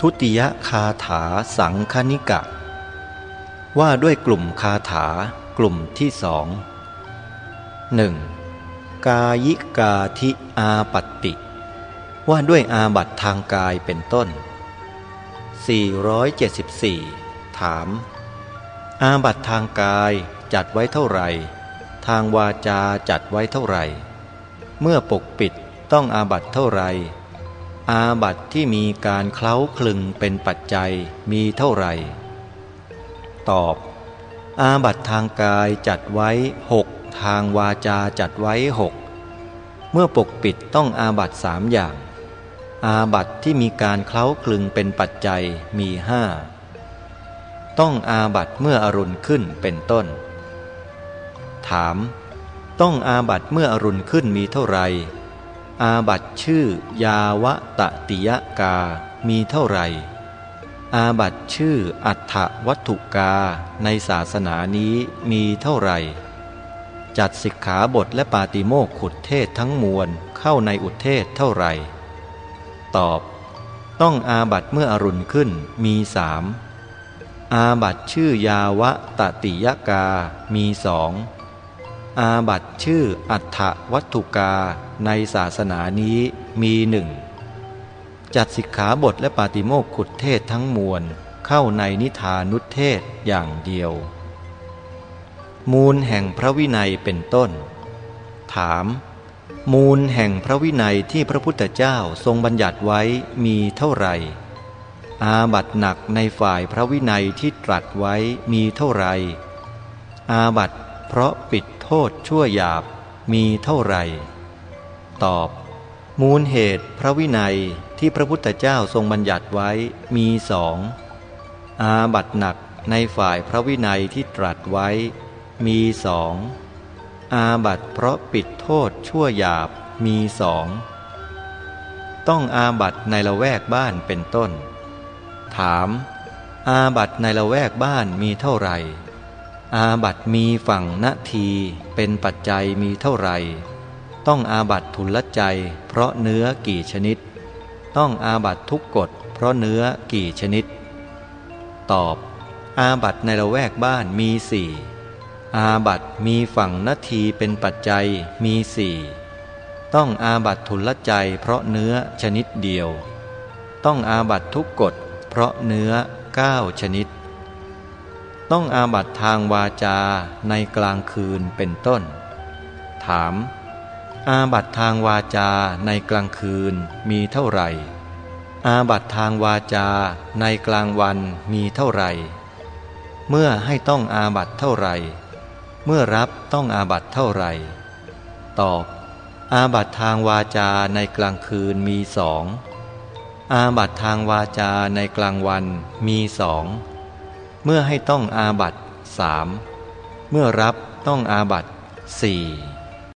ทุติยคาถาสังคณิกะ ว่าด้วยกลุ่มคาถากลุ่มที่สองหนึ่งกายิกาธิอาปัตติ ว่าด้วยอาบัตทางกายเป็นต้น 474 ถาม อาบัตทางกายจัดไว้เท่าไหร่ ทางวาจาจัดไว้เท่าไหร่ เมื่อปกปิดต้องอาบัตเท่าไหร่ อาบัตที่มีการเคล้าคลึงเป็นปัจจัยมีเท่าไหร่ ตอบ อาบัตทางกายจัดไว้หกทางวาจาจัดไว้หกเมื่อปกปิดต้องอาบัตสามอย่าง อาบัตที่มีการเคล้าคลึงเป็นปัจจัยมีห้าต้องอาบัตเมื่ออรุณขึ้นเป็นต้น ถาม ต้องอาบัตเมื่ออรุณขึ้นมีเท่าไหร่ อาบัตชื่อยาวตติยกา มีเท่าไหร่ อาบัตชื่ออัฏฐวัตถุกา ในศาสนานี้มีเท่าไหร่ จัดสิกขาบทและปาติโมกขุดเทศทั้งมวลเข้าในอุเทศเท่าไหร่ ตอบ ต้องอาบัตเมื่ออรุณขึ้นมีสามอาบัตชื่อยาวตติยกา มีสอง อาบัตชื่ออัฏฐวัตถุกาในศาสนานี้มีหนึ่งจัดสิกขาบทและปาติโมกขุดเทศทั้งมวลเข้าในนิทานุเทศอย่างเดียว มูลแห่งพระวินัยเป็นต้น ถาม มูลแห่งพระวินัยที่พระพุทธเจ้าทรงบัญญัติไว้มีเท่าไหร่ อาบัตหนักในฝ่ายพระวินัยที่ตรัสไว้มีเท่าไหร่ อาบัตเพราะปิด โทษชั่วหยาบมีเท่าไหร่ ตอบ มูลเหตุพระวินัยที่พระพุทธเจ้าทรงบัญญัติไว้มีสองอาบัตหนักในฝ่ายพระวินัยที่ตรัสไว้ มีสองอาบัตเพราะปิดโทษชั่วหยาบมีสองต้องอาบัตในละแวกบ้านเป็นต้น ถาม อาบัตในละแวกบ้านมีเท่าไหร่ อาบัตมีฝั่งนาทีเป็นปัจจัยมีเท่าไหร่ ต้องอาบัตทุลใจ เพราะเนื้อกี่ชนิด ต้องอาบัตทุกกฎเพราะเนื้อกี่ชนิด ตอบ อาบัตในละแวกบ้านมีสี่อาบัตมีฝั่งนาทีเป็นปัจจัยมีสี่ต้องอาบัตทุลใจเพราะเนื้อชนิดเดียว ต้องอาบัตทุกกฎเพราะเนื้อเก้าชนิด ต้องอาบัตทางวาจาในกลางคืนเป็นต้น ถาม อาบัตทางวาจาในกลางคืนมีเท่าไหร่ อาบัตทางวาจาในกลางวันมีเท่าไหร่ เมื่อให้ต้องอาบัตเท่าไหร่ เมื่อรับต้องอาบัตเท่าไหร่ ตอบ อาบัตทางวาจาในกลางคืนมีสองอาบัตทางวาจาในกลางวันมีสอง เมื่อให้ต้องอาบัตสามเมื่อรับต้องอาบัตสี่